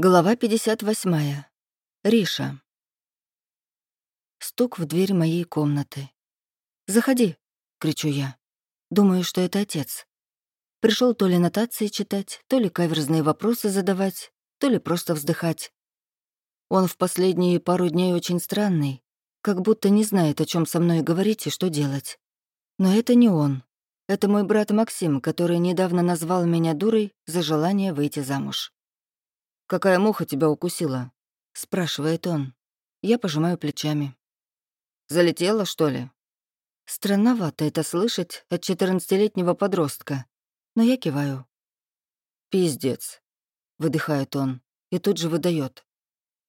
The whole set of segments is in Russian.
Глава 58. Риша. Стук в дверь моей комнаты. «Заходи!» — кричу я. Думаю, что это отец. Пришел то ли нотации читать, то ли каверзные вопросы задавать, то ли просто вздыхать. Он в последние пару дней очень странный, как будто не знает, о чем со мной говорить и что делать. Но это не он. Это мой брат Максим, который недавно назвал меня дурой за желание выйти замуж. «Какая муха тебя укусила?» — спрашивает он. Я пожимаю плечами. «Залетела, что ли?» Странновато это слышать от 14-летнего подростка, но я киваю. «Пиздец», — выдыхает он и тут же выдает.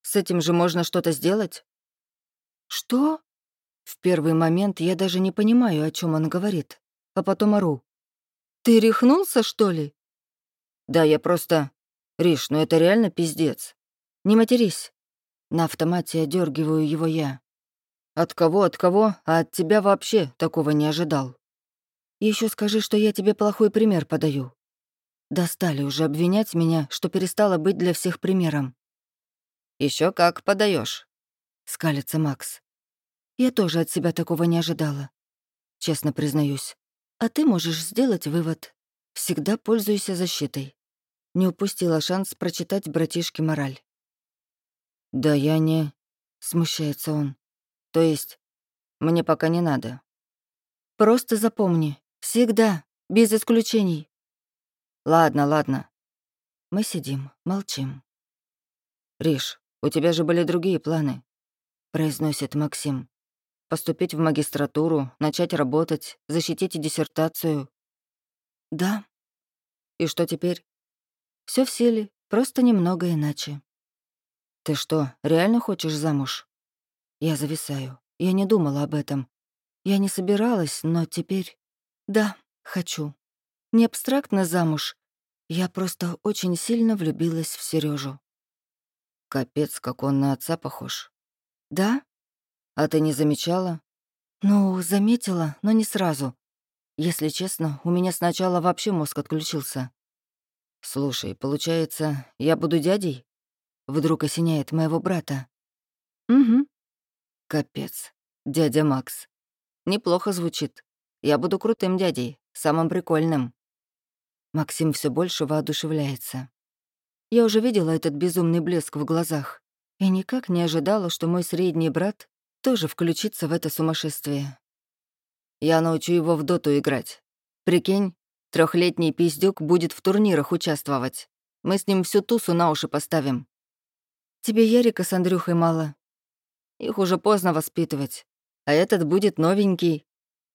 «С этим же можно что-то сделать?» «Что?» В первый момент я даже не понимаю, о чем он говорит, а потом ору. «Ты рехнулся, что ли?» «Да, я просто... «Риш, ну это реально пиздец. Не матерись». На автомате одергиваю его я. «От кого, от кого, а от тебя вообще такого не ожидал». Еще скажи, что я тебе плохой пример подаю. Достали уже обвинять меня, что перестала быть для всех примером. Еще как подаешь, скалится Макс. Я тоже от себя такого не ожидала. Честно признаюсь. А ты можешь сделать вывод. Всегда пользуйся защитой. Не упустила шанс прочитать братишке мораль. «Да я не...» — смущается он. «То есть, мне пока не надо». «Просто запомни. Всегда. Без исключений». «Ладно, ладно». Мы сидим, молчим. «Риш, у тебя же были другие планы», — произносит Максим. «Поступить в магистратуру, начать работать, защитить диссертацию». «Да». «И что теперь?» Все в силе, просто немного иначе. «Ты что, реально хочешь замуж?» Я зависаю. Я не думала об этом. Я не собиралась, но теперь... Да, хочу. Не абстрактно замуж. Я просто очень сильно влюбилась в Сережу. Капец, как он на отца похож. Да? А ты не замечала? Ну, заметила, но не сразу. Если честно, у меня сначала вообще мозг отключился. «Слушай, получается, я буду дядей?» Вдруг осеняет моего брата. «Угу». Капец. Дядя Макс. Неплохо звучит. Я буду крутым дядей, самым прикольным. Максим все больше воодушевляется. Я уже видела этот безумный блеск в глазах и никак не ожидала, что мой средний брат тоже включится в это сумасшествие. Я научу его в доту играть. Прикинь, Трехлетний пиздюк будет в турнирах участвовать. Мы с ним всю тусу на уши поставим. Тебе Ярика с Андрюхой мало. Их уже поздно воспитывать. А этот будет новенький.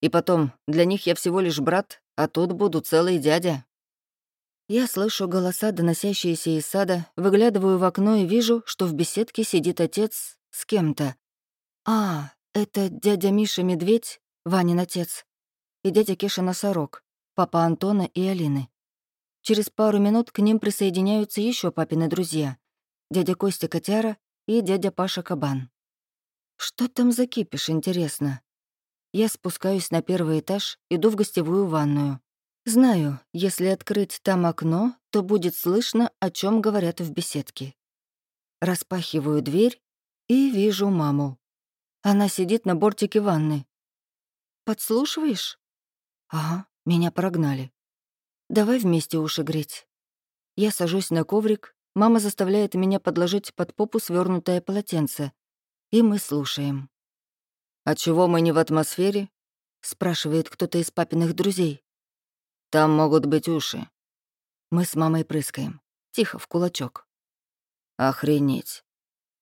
И потом, для них я всего лишь брат, а тут буду целый дядя. Я слышу голоса, доносящиеся из сада, выглядываю в окно и вижу, что в беседке сидит отец с кем-то. А, это дядя Миша Медведь, Ванин отец, и дядя Кеша Носорог папа Антона и Алины. Через пару минут к ним присоединяются еще папины друзья, дядя Костя Котяра и дядя Паша Кабан. Что там за кипиш, интересно? Я спускаюсь на первый этаж, иду в гостевую ванную. Знаю, если открыть там окно, то будет слышно, о чем говорят в беседке. Распахиваю дверь и вижу маму. Она сидит на бортике ванны. «Подслушиваешь?» «Ага, меня прогнали. Давай вместе уши греть. Я сажусь на коврик, мама заставляет меня подложить под попу свернутое полотенце, и мы слушаем. «А чего мы не в атмосфере?» — спрашивает кто-то из папиных друзей. «Там могут быть уши». Мы с мамой прыскаем. Тихо, в кулачок. «Охренеть.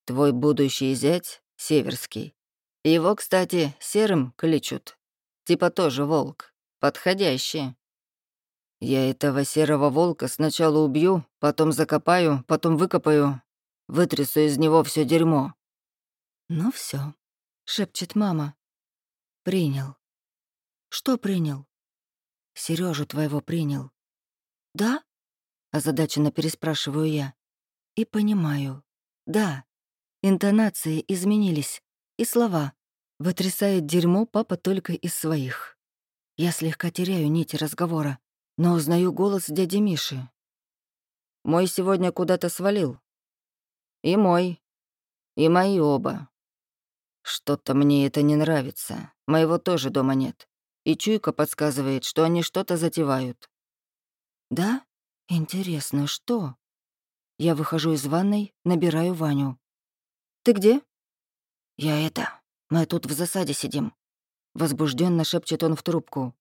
Твой будущий зять — Северский. Его, кстати, серым кличут. Типа тоже волк. Подходящее. Я этого серого волка сначала убью, потом закопаю, потом выкопаю, вытрясу из него все дерьмо. Ну все, шепчет мама. Принял. Что принял? Сережу твоего принял. Да? Озадаченно переспрашиваю я. И понимаю. Да. Интонации изменились. И слова. Вытрясает дерьмо папа только из своих. Я слегка теряю нить разговора, но узнаю голос дяди Миши. «Мой сегодня куда-то свалил. И мой. И мои оба. Что-то мне это не нравится. Моего тоже дома нет. И чуйка подсказывает, что они что-то затевают. Да? Интересно, что? Я выхожу из ванной, набираю Ваню. «Ты где?» «Я это... Мы тут в засаде сидим». Возбужденно шепчет он в трубку.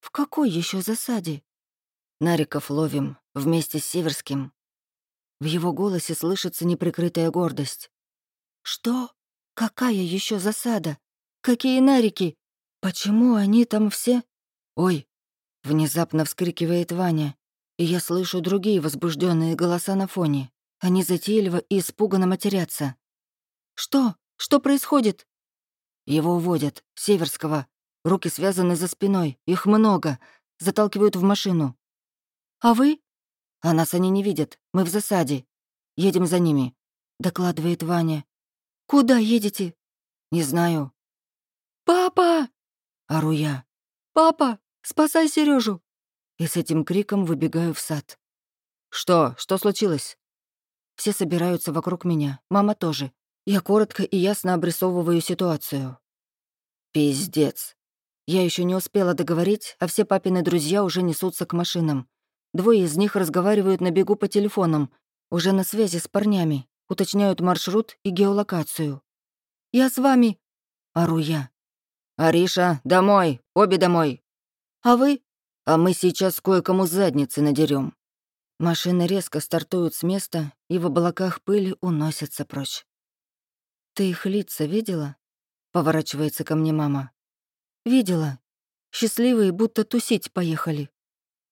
«В какой еще засаде?» «Нариков ловим, вместе с Северским». В его голосе слышится неприкрытая гордость. «Что? Какая еще засада? Какие нарики? Почему они там все?» «Ой!» — внезапно вскрикивает Ваня и я слышу другие возбужденные голоса на фоне. Они затейливо и испуганно матерятся. «Что? Что происходит?» Его уводят, Северского. Руки связаны за спиной, их много. Заталкивают в машину. «А вы?» «А нас они не видят, мы в засаде. Едем за ними», — докладывает Ваня. «Куда едете?» «Не знаю». «Папа!» — ору я. «Папа, спасай Сережу! и с этим криком выбегаю в сад. «Что? Что случилось?» Все собираются вокруг меня, мама тоже. Я коротко и ясно обрисовываю ситуацию. Пиздец. Я еще не успела договорить, а все папины друзья уже несутся к машинам. Двое из них разговаривают на бегу по телефонам, уже на связи с парнями, уточняют маршрут и геолокацию. «Я с вами!» — ору я. «Ариша, домой! Обе домой!» «А вы?» а мы сейчас кое-кому задницы надерем. Машины резко стартуют с места и в облаках пыли уносятся прочь. «Ты их лица видела?» — поворачивается ко мне мама. «Видела. Счастливые, будто тусить поехали».